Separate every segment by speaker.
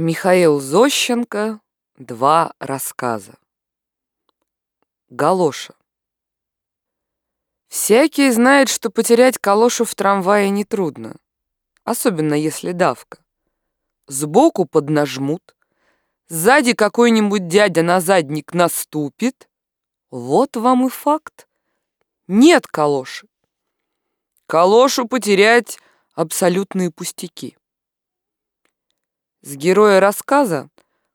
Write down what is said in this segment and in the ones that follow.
Speaker 1: Михаил Зощенко. Два рассказа. Галоша. Всякий знает, что потерять калошу в трамвае нетрудно, особенно если давка. Сбоку поднажмут, сзади какой-нибудь дядя на задник наступит. Вот вам и факт. Нет калоши. Калошу потерять — абсолютные пустяки. С героя рассказа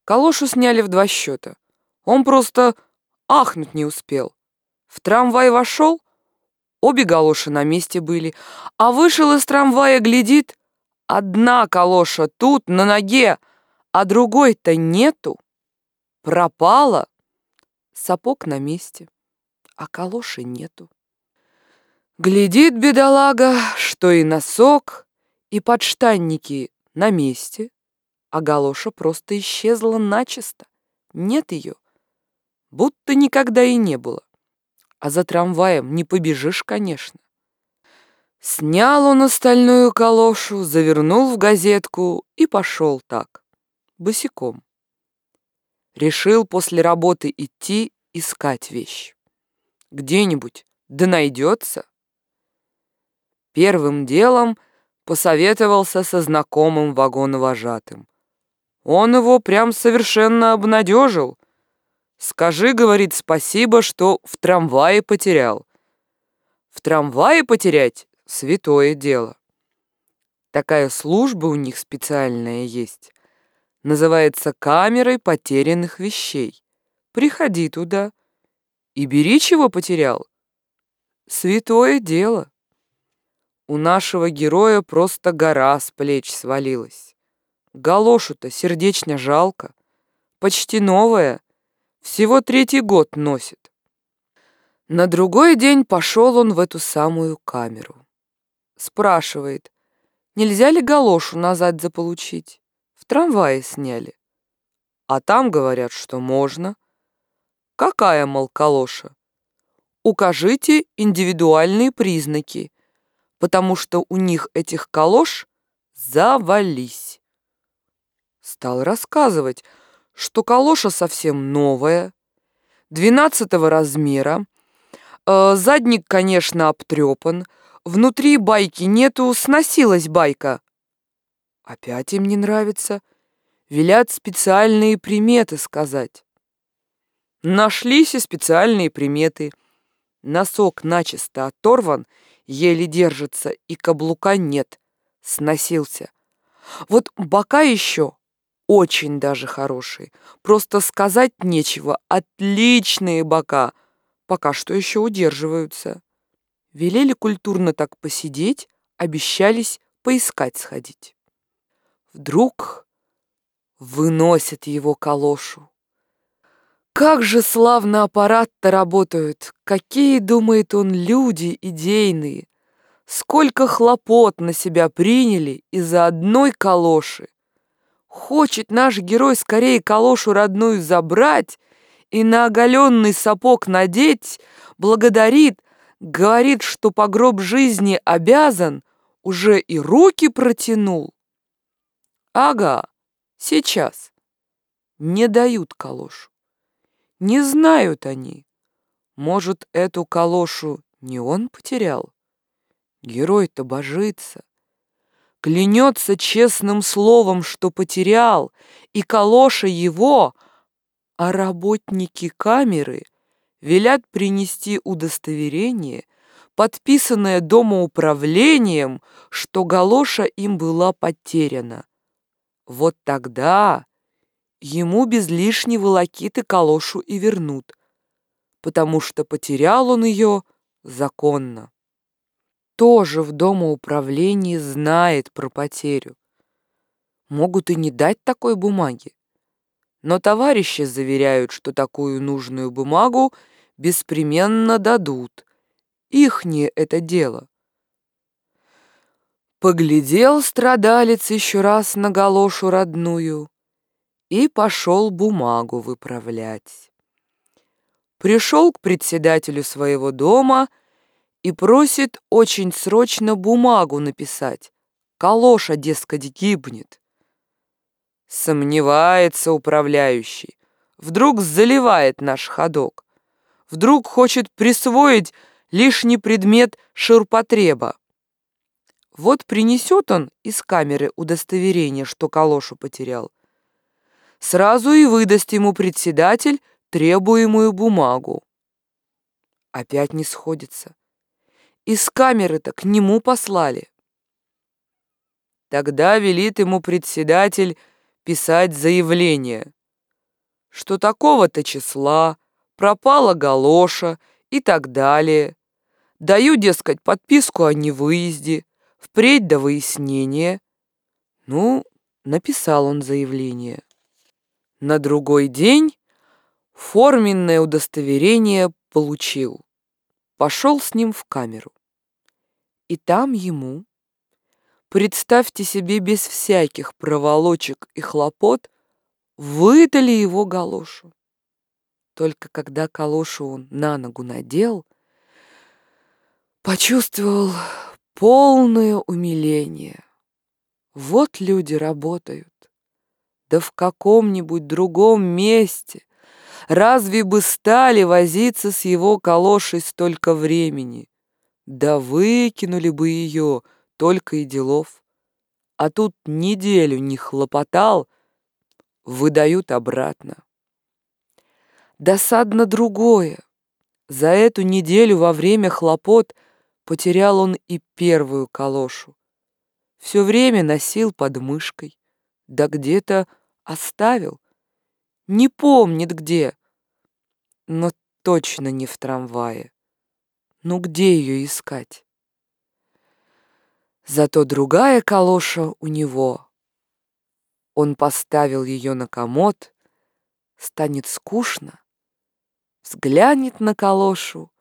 Speaker 1: Калошу сняли в два счета. Он просто ахнуть не успел. В трамвай вошел, обе галоши на месте были, а вышел из трамвая, глядит, одна калоша тут, на ноге, а другой-то нету. Пропала. Сапог на месте, а калоши нету. Глядит бедолага, что и носок, и подштанники на месте, а галоша просто исчезла начисто. Нет ее. Будто никогда и не было. А за трамваем не побежишь, конечно. Снял он остальную калошу, завернул в газетку и пошел так, босиком. Решил после работы идти искать вещь. Где-нибудь, да найдется. Первым делом посоветовался со знакомым вагоновожатым. Он его прям совершенно обнадежил. «Скажи, — говорит, — спасибо, что в трамвае потерял». В трамвае потерять — святое дело. Такая служба у них специальная есть. Называется камерой потерянных вещей. Приходи туда и бери, чего потерял. Святое дело. У нашего героя просто гора с плеч свалилась. Галошу-то сердечно жалко. Почти новая. Всего третий год носит. На другой день пошел он в эту самую камеру. Спрашивает, нельзя ли галошу назад заполучить? В трамвае сняли. А там говорят, что можно. Какая, мол, калоша? Укажите индивидуальные признаки, потому что у них этих калош завались. Стал рассказывать, что калоша совсем новая, двенадцатого размера, э, задник, конечно, обтрепан, внутри байки нету, сносилась байка. Опять им не нравится. Велят специальные приметы сказать. Нашлись и специальные приметы. Носок начисто оторван, еле держится, и каблука нет. Сносился. Вот бока еще очень даже хорошие. Просто сказать нечего. Отличные бока. Пока что еще удерживаются. Велели культурно так посидеть, обещались поискать сходить. Вдруг выносят его калошу. Как же славно аппарат-то работают! Какие, думает он, люди идейные! Сколько хлопот на себя приняли из-за одной калоши! Хочет наш герой скорее калошу родную забрать и на оголенный сапог надеть, благодарит, говорит, что по гроб жизни обязан, уже и руки протянул. Ага, сейчас. Не дают калошу. Не знают они. Может, эту калошу не он потерял? Герой-то божится клянется честным словом, что потерял, и калоша его, а работники камеры велят принести удостоверение, подписанное домоуправлением, что галоша им была потеряна. Вот тогда ему без лишней волокиты калошу и вернут, потому что потерял он ее законно тоже в домоуправлении знает про потерю. Могут и не дать такой бумаги. Но товарищи заверяют, что такую нужную бумагу беспременно дадут. Ихнее это дело. Поглядел страдалец еще раз на галошу родную и пошел бумагу выправлять. Пришел к председателю своего дома и, просит очень срочно бумагу написать. Калоша, дескать, гибнет. Сомневается управляющий. Вдруг заливает наш ходок. Вдруг хочет присвоить лишний предмет ширпотреба. Вот принесет он из камеры удостоверение, что калошу потерял. Сразу и выдаст ему председатель требуемую бумагу. Опять не сходится. Из камеры-то к нему послали. Тогда велит ему председатель писать заявление, что такого-то числа пропала галоша и так далее. Даю, дескать, подписку о невыезде, впредь до выяснения. Ну, написал он заявление. На другой день форменное удостоверение получил. Пошел с ним в камеру. И там ему, представьте себе без всяких проволочек и хлопот, выдали его галошу. Только когда калошу он на ногу надел, почувствовал полное умиление. Вот люди работают да в каком-нибудь другом месте. Разве бы стали возиться с его калошей столько времени? Да выкинули бы ее, только и делов. А тут неделю не хлопотал, выдают обратно. Досадно другое. За эту неделю во время хлопот потерял он и первую калошу. Все время носил под мышкой, да где-то Оставил? Не помнит где. Но точно не в трамвае. Ну где ее искать? Зато другая калоша у него. Он поставил ее на комод, станет скучно, взглянет на калошу,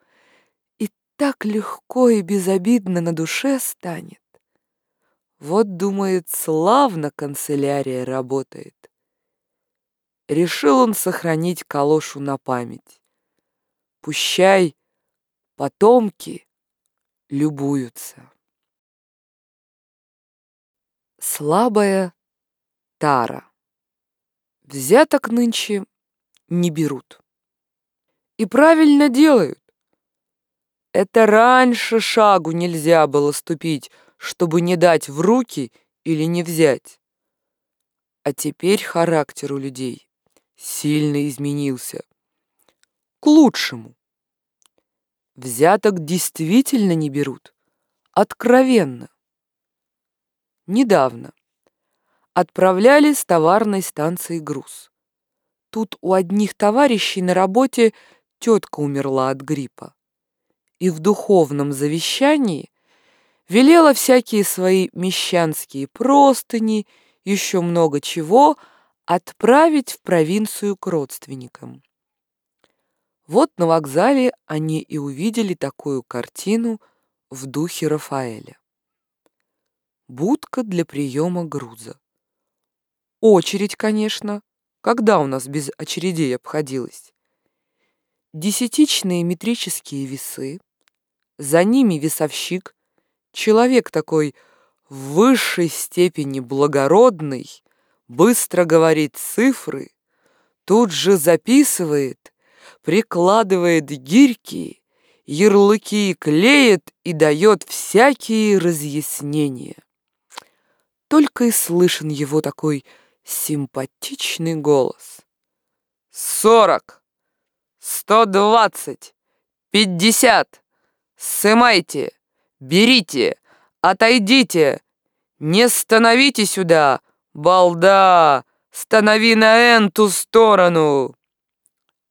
Speaker 1: и так легко и безобидно на душе станет. Вот, думает, славно канцелярия работает решил он сохранить калошу на память. Пущай потомки любуются. Слабая тара. Взяток нынче не берут. И правильно делают. Это раньше шагу нельзя было ступить, чтобы не дать в руки или не взять. А теперь характер у людей сильно изменился. К лучшему. Взяток действительно не берут. Откровенно. Недавно отправляли с товарной станции груз. Тут у одних товарищей на работе тетка умерла от гриппа. И в духовном завещании велела всякие свои мещанские простыни, еще много чего — отправить в провинцию к родственникам. Вот на вокзале они и увидели такую картину в духе Рафаэля. Будка для приема груза. Очередь, конечно, когда у нас без очередей обходилось. Десятичные метрические весы, за ними весовщик, человек такой в высшей степени благородный, быстро говорит цифры, тут же записывает, прикладывает гирьки, ярлыки клеит и дает всякие разъяснения. Только и слышен его такой симпатичный голос. «Сорок! Сто двадцать! Пятьдесят! Сымайте! Берите! Отойдите! Не становите сюда! «Балда! Станови на энту сторону!»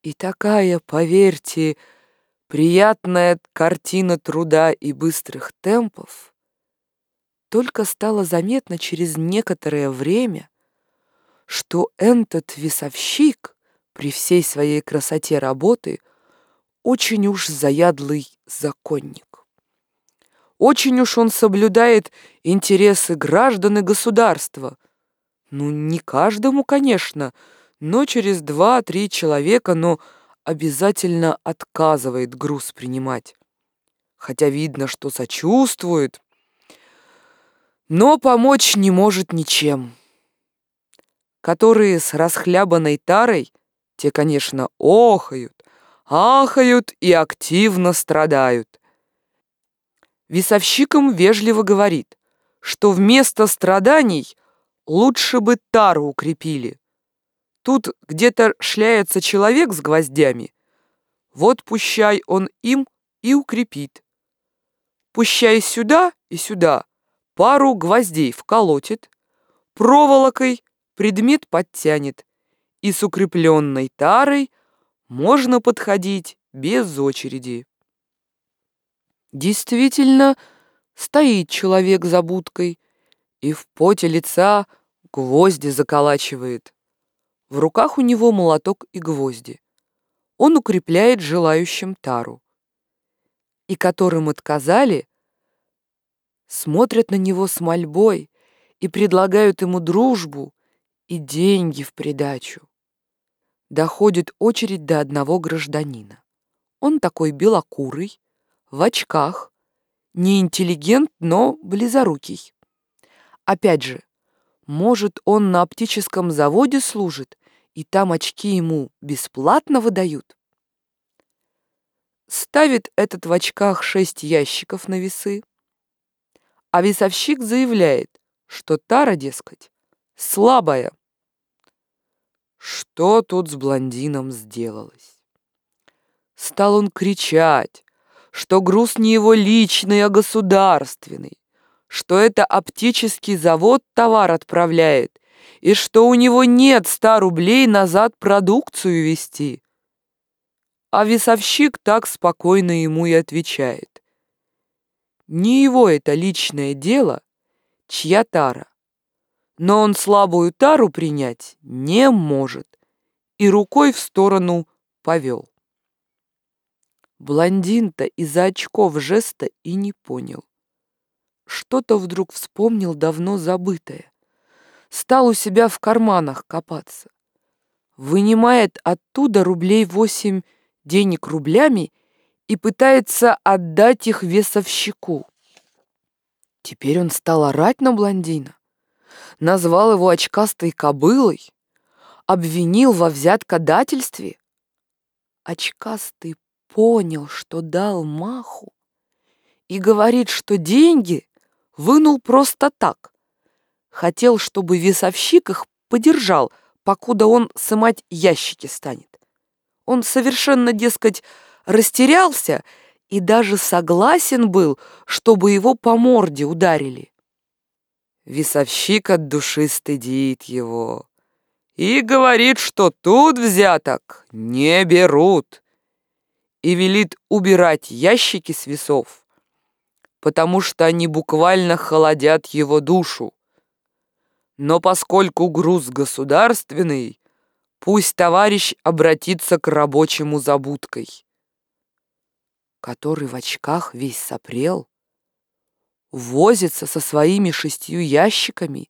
Speaker 1: И такая, поверьте, приятная картина труда и быстрых темпов только стало заметно через некоторое время, что этот весовщик при всей своей красоте работы очень уж заядлый законник. Очень уж он соблюдает интересы граждан и государства — ну, не каждому, конечно, но через два-три человека, но обязательно отказывает груз принимать. Хотя видно, что сочувствует, но помочь не может ничем. которые с расхлябанной тарой, те, конечно, охают, ахают и активно страдают. Весовщикам вежливо говорит, что вместо страданий лучше бы тару укрепили. Тут где-то шляется человек с гвоздями, вот пущай он им и укрепит. Пущай сюда и сюда пару гвоздей вколотит, проволокой предмет подтянет, и с укрепленной тарой можно подходить без очереди. Действительно, стоит человек за будкой и в поте лица гвозди заколачивает. В руках у него молоток и гвозди. Он укрепляет желающим тару. И которым отказали, смотрят на него с мольбой и предлагают ему дружбу и деньги в придачу. Доходит очередь до одного гражданина. Он такой белокурый, в очках, не интеллигент, но близорукий. Опять же, может, он на оптическом заводе служит, и там очки ему бесплатно выдают? Ставит этот в очках шесть ящиков на весы, а весовщик заявляет, что тара, дескать, слабая. Что тут с блондином сделалось? Стал он кричать, что груз не его личный, а государственный, что это оптический завод товар отправляет, и что у него нет ста рублей назад продукцию вести. А весовщик так спокойно ему и отвечает. Не его это личное дело, чья тара. Но он слабую тару принять не может и рукой в сторону повел. Блондин-то из-за очков жеста и не понял. Что-то вдруг вспомнил давно забытое. Стал у себя в карманах копаться. Вынимает оттуда рублей восемь денег рублями и пытается отдать их весовщику. Теперь он стал орать на блондина, назвал его очкастой кобылой, обвинил во взяткодательстве. Очкастый понял, что дал маху, и говорит, что деньги вынул просто так. Хотел, чтобы весовщик их подержал, покуда он сымать ящики станет. Он совершенно, дескать, растерялся и даже согласен был, чтобы его по морде ударили. Весовщик от души стыдит его и говорит, что тут взяток не берут, и велит убирать ящики с весов, потому что они буквально холодят его душу. Но поскольку груз государственный, пусть товарищ обратится к рабочему забудкой который в очках весь сопрел, возится со своими шестью ящиками,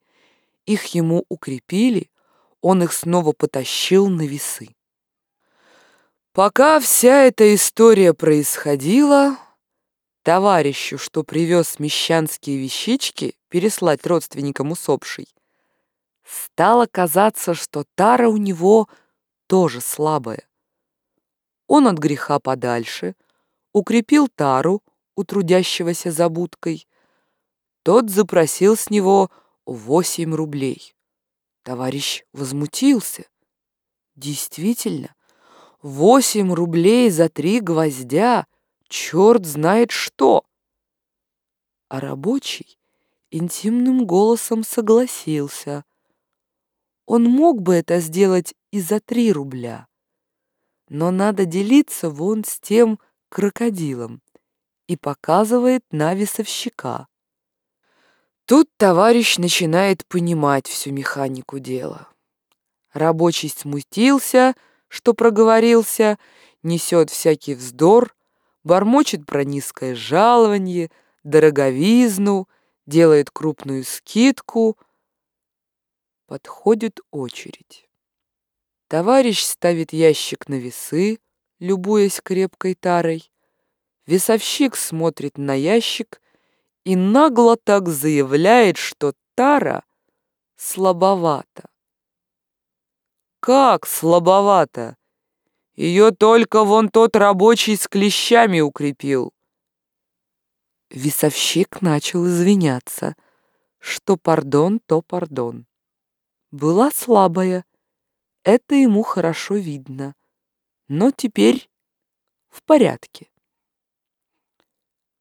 Speaker 1: их ему укрепили, он их снова потащил на весы. Пока вся эта история происходила, товарищу, что привез мещанские вещички переслать родственникам усопшей, стало казаться, что тара у него тоже слабая. Он от греха подальше — укрепил тару у трудящегося за будкой. Тот запросил с него восемь рублей. Товарищ возмутился. Действительно, восемь рублей за три гвоздя, черт знает что. А рабочий интимным голосом согласился. Он мог бы это сделать и за три рубля. Но надо делиться вон с тем, крокодилом и показывает на весовщика. Тут товарищ начинает понимать всю механику дела. Рабочий смутился, что проговорился, несет всякий вздор, бормочет про низкое жалование, дороговизну, делает крупную скидку. Подходит очередь. Товарищ ставит ящик на весы, любуясь крепкой тарой. Весовщик смотрит на ящик и нагло так заявляет, что тара слабовата. как слабовато! Ее только вон тот рабочий с клещами укрепил. Весовщик начал извиняться. Что пардон, то пардон. Была слабая, это ему хорошо видно. Но теперь в порядке.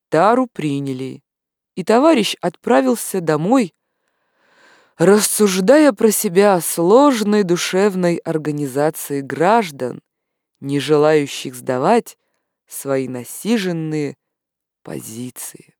Speaker 1: Тару приняли, и товарищ отправился домой, рассуждая про себя о сложной душевной организации граждан, не желающих сдавать свои насиженные позиции.